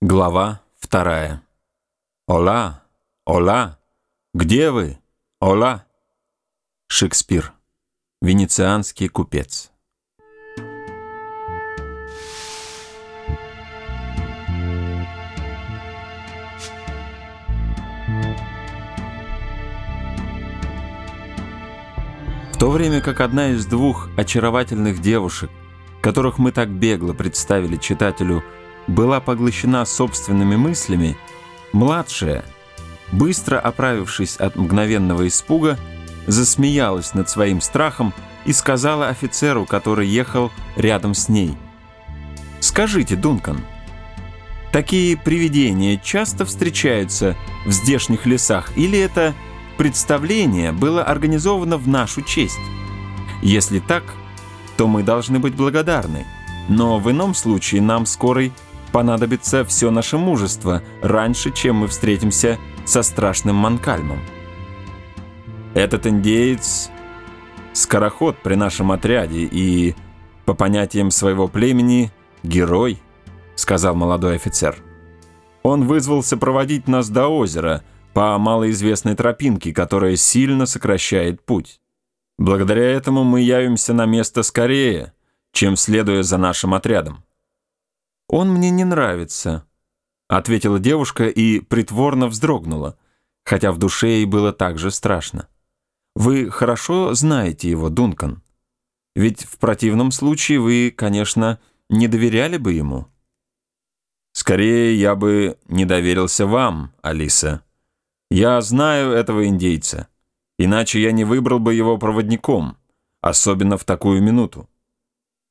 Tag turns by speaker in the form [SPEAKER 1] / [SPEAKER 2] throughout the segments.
[SPEAKER 1] Глава вторая. «Ола! Ола! Где вы? Ола!» Шекспир. Венецианский купец. В то время как одна из двух очаровательных девушек, которых мы так бегло представили читателю, была поглощена собственными мыслями, младшая, быстро оправившись от мгновенного испуга, засмеялась над своим страхом и сказала офицеру, который ехал рядом с ней. «Скажите, Дункан, такие привидения часто встречаются в здешних лесах, или это представление было организовано в нашу честь? Если так, то мы должны быть благодарны, но в ином случае нам скорой понадобится все наше мужество раньше, чем мы встретимся со страшным Манкальмом. Этот индеец — скороход при нашем отряде и, по понятиям своего племени, герой, — сказал молодой офицер. Он вызвался проводить нас до озера по малоизвестной тропинке, которая сильно сокращает путь. Благодаря этому мы явимся на место скорее, чем следуя за нашим отрядом. «Он мне не нравится», — ответила девушка и притворно вздрогнула, хотя в душе ей было так же страшно. «Вы хорошо знаете его, Дункан. Ведь в противном случае вы, конечно, не доверяли бы ему». «Скорее, я бы не доверился вам, Алиса. Я знаю этого индейца, иначе я не выбрал бы его проводником, особенно в такую минуту.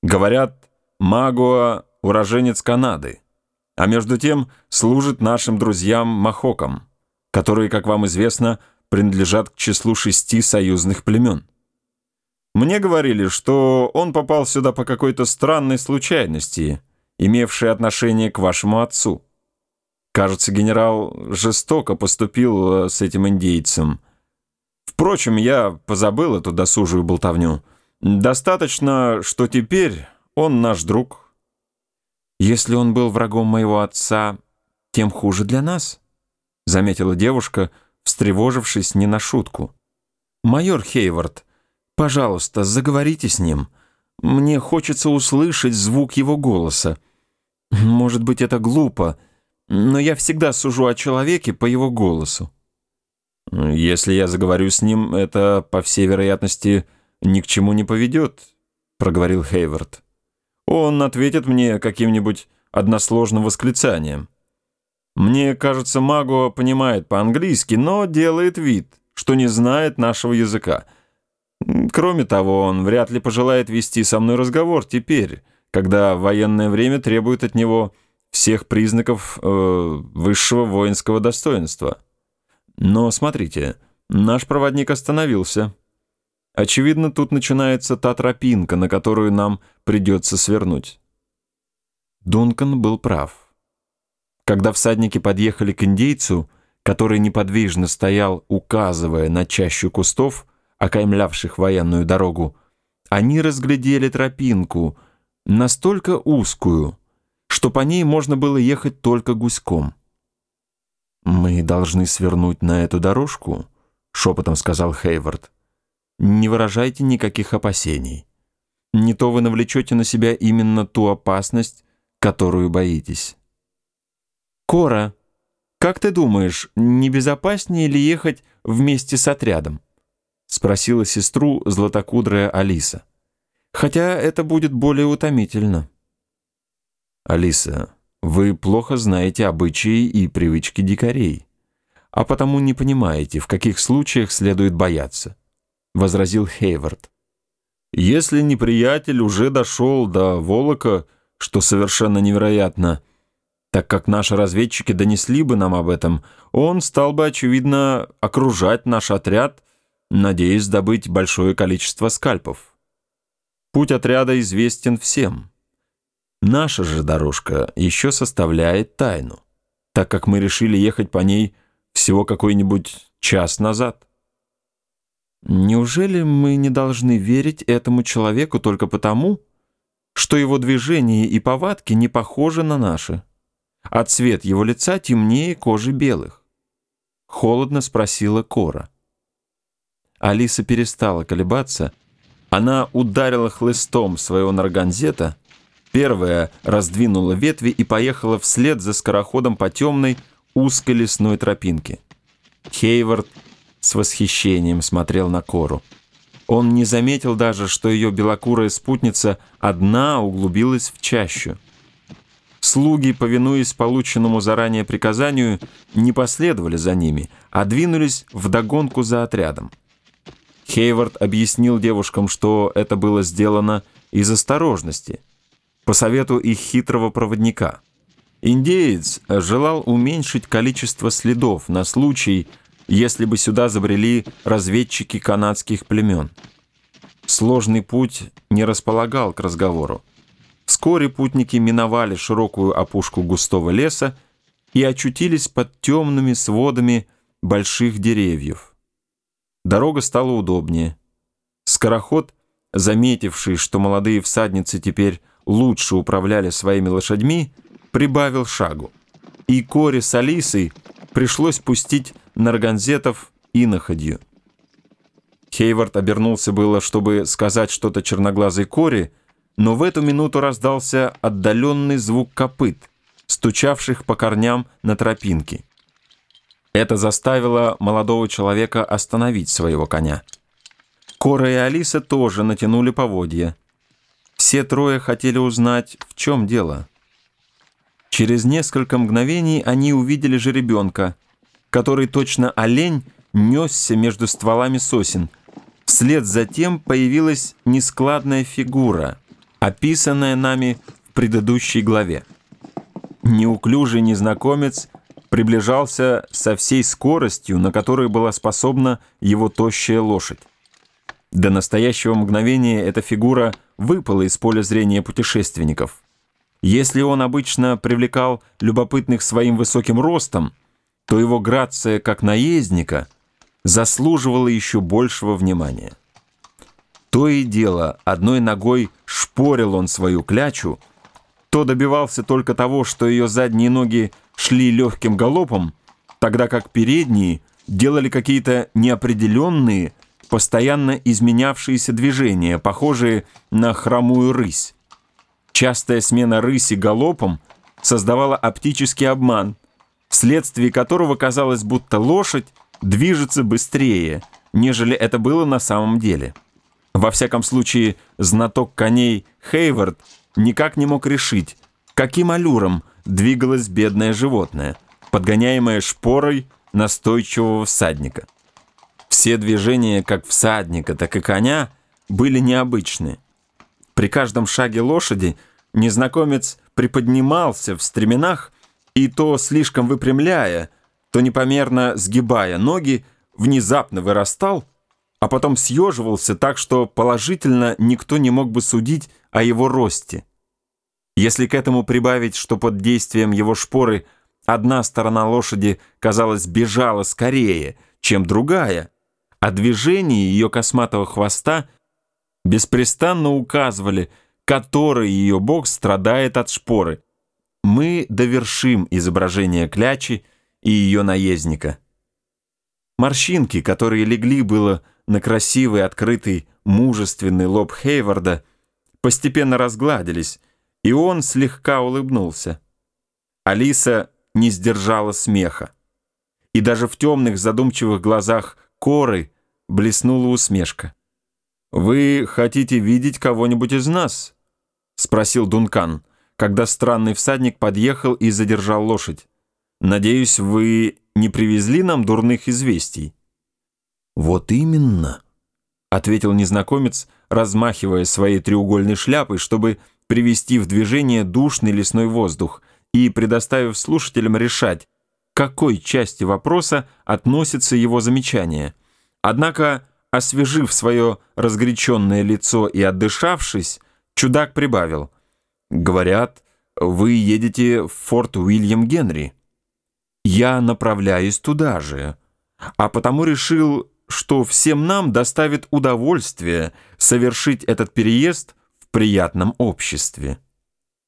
[SPEAKER 1] Говорят, Магуа уроженец Канады, а между тем служит нашим друзьям-махокам, которые, как вам известно, принадлежат к числу шести союзных племен. Мне говорили, что он попал сюда по какой-то странной случайности, имевшей отношение к вашему отцу. Кажется, генерал жестоко поступил э, с этим индейцем. Впрочем, я позабыл эту досужую болтовню. Достаточно, что теперь он наш друг, «Если он был врагом моего отца, тем хуже для нас», — заметила девушка, встревожившись не на шутку. «Майор Хейвард, пожалуйста, заговорите с ним. Мне хочется услышать звук его голоса. Может быть, это глупо, но я всегда сужу о человеке по его голосу». «Если я заговорю с ним, это, по всей вероятности, ни к чему не поведет», — проговорил Хейвард. Он ответит мне каким-нибудь односложным восклицанием. Мне кажется, Маго понимает по-английски, но делает вид, что не знает нашего языка. Кроме того, он вряд ли пожелает вести со мной разговор теперь, когда военное время требует от него всех признаков э, высшего воинского достоинства. Но смотрите, наш проводник остановился. Очевидно, тут начинается та тропинка, на которую нам придется свернуть. Дункан был прав. Когда всадники подъехали к индейцу, который неподвижно стоял, указывая на чащу кустов, окаймлявших военную дорогу, они разглядели тропинку, настолько узкую, что по ней можно было ехать только гуськом. «Мы должны свернуть на эту дорожку», — шепотом сказал Хейвард не выражайте никаких опасений. Не то вы навлечете на себя именно ту опасность, которую боитесь. Кора, как ты думаешь, не безопаснее ли ехать вместе с отрядом? Спросила сестру златокудрая Алиса. Хотя это будет более утомительно. Алиса, вы плохо знаете обычаи и привычки дикарей, а потому не понимаете, в каких случаях следует бояться возразил Хейвард. «Если неприятель уже дошел до Волока, что совершенно невероятно, так как наши разведчики донесли бы нам об этом, он стал бы, очевидно, окружать наш отряд, надеясь добыть большое количество скальпов. Путь отряда известен всем. Наша же дорожка еще составляет тайну, так как мы решили ехать по ней всего какой-нибудь час назад. Неужели мы не должны верить этому человеку только потому, что его движения и повадки не похожи на наши? а цвет его лица темнее кожи белых. Холодно спросила Кора. Алиса перестала колебаться. Она ударила хлыстом своего нарганзета, первая раздвинула ветви и поехала вслед за скороходом по темной узкой лесной тропинке. Хейвард с восхищением смотрел на Кору. Он не заметил даже, что ее белокурая спутница одна углубилась в чащу. Слуги, повинуясь полученному заранее приказанию, не последовали за ними, а двинулись вдогонку за отрядом. Хейвард объяснил девушкам, что это было сделано из осторожности, по совету их хитрого проводника. Индеец желал уменьшить количество следов на случай, если бы сюда забрели разведчики канадских племен. Сложный путь не располагал к разговору. Вскоре путники миновали широкую опушку густого леса и очутились под темными сводами больших деревьев. Дорога стала удобнее. Скороход, заметивший, что молодые всадницы теперь лучше управляли своими лошадьми, прибавил шагу. И Коре с Алисой пришлось пустить нарганзетов иноходью. Хейвард обернулся было, чтобы сказать что-то черноглазой Коре, но в эту минуту раздался отдаленный звук копыт, стучавших по корням на тропинке. Это заставило молодого человека остановить своего коня. Кора и Алиса тоже натянули поводья. Все трое хотели узнать, в чем дело. Через несколько мгновений они увидели жеребенка — который точно олень несся между стволами сосен. Вслед за тем появилась нескладная фигура, описанная нами в предыдущей главе. Неуклюжий незнакомец приближался со всей скоростью, на которой была способна его тощая лошадь. До настоящего мгновения эта фигура выпала из поля зрения путешественников. Если он обычно привлекал любопытных своим высоким ростом, то его грация как наездника заслуживала еще большего внимания. То и дело, одной ногой шпорил он свою клячу, то добивался только того, что ее задние ноги шли легким галопом, тогда как передние делали какие-то неопределенные, постоянно изменявшиеся движения, похожие на хромую рысь. Частая смена рыси галопом создавала оптический обман – вследствие которого казалось, будто лошадь движется быстрее, нежели это было на самом деле. Во всяком случае, знаток коней Хейвард никак не мог решить, каким аллюром двигалось бедное животное, подгоняемое шпорой настойчивого всадника. Все движения как всадника, так и коня были необычны. При каждом шаге лошади незнакомец приподнимался в стременах и то слишком выпрямляя, то непомерно сгибая ноги, внезапно вырастал, а потом съеживался так, что положительно никто не мог бы судить о его росте. Если к этому прибавить, что под действием его шпоры одна сторона лошади, казалось, бежала скорее, чем другая, а движения ее косматого хвоста беспрестанно указывали, который ее бок страдает от шпоры – мы довершим изображение клячи и ее наездника. Морщинки, которые легли было на красивый, открытый, мужественный лоб Хейварда, постепенно разгладились, и он слегка улыбнулся. Алиса не сдержала смеха. И даже в темных задумчивых глазах Коры блеснула усмешка. «Вы хотите видеть кого-нибудь из нас?» — спросил Дункан когда странный всадник подъехал и задержал лошадь. «Надеюсь, вы не привезли нам дурных известий?» «Вот именно», — ответил незнакомец, размахивая своей треугольной шляпой, чтобы привести в движение душный лесной воздух и предоставив слушателям решать, к какой части вопроса относится его замечание. Однако, освежив свое разгоряченное лицо и отдышавшись, чудак прибавил — Говорят, вы едете в форт Уильям Генри. Я направляюсь туда же, а потому решил, что всем нам доставит удовольствие совершить этот переезд в приятном обществе.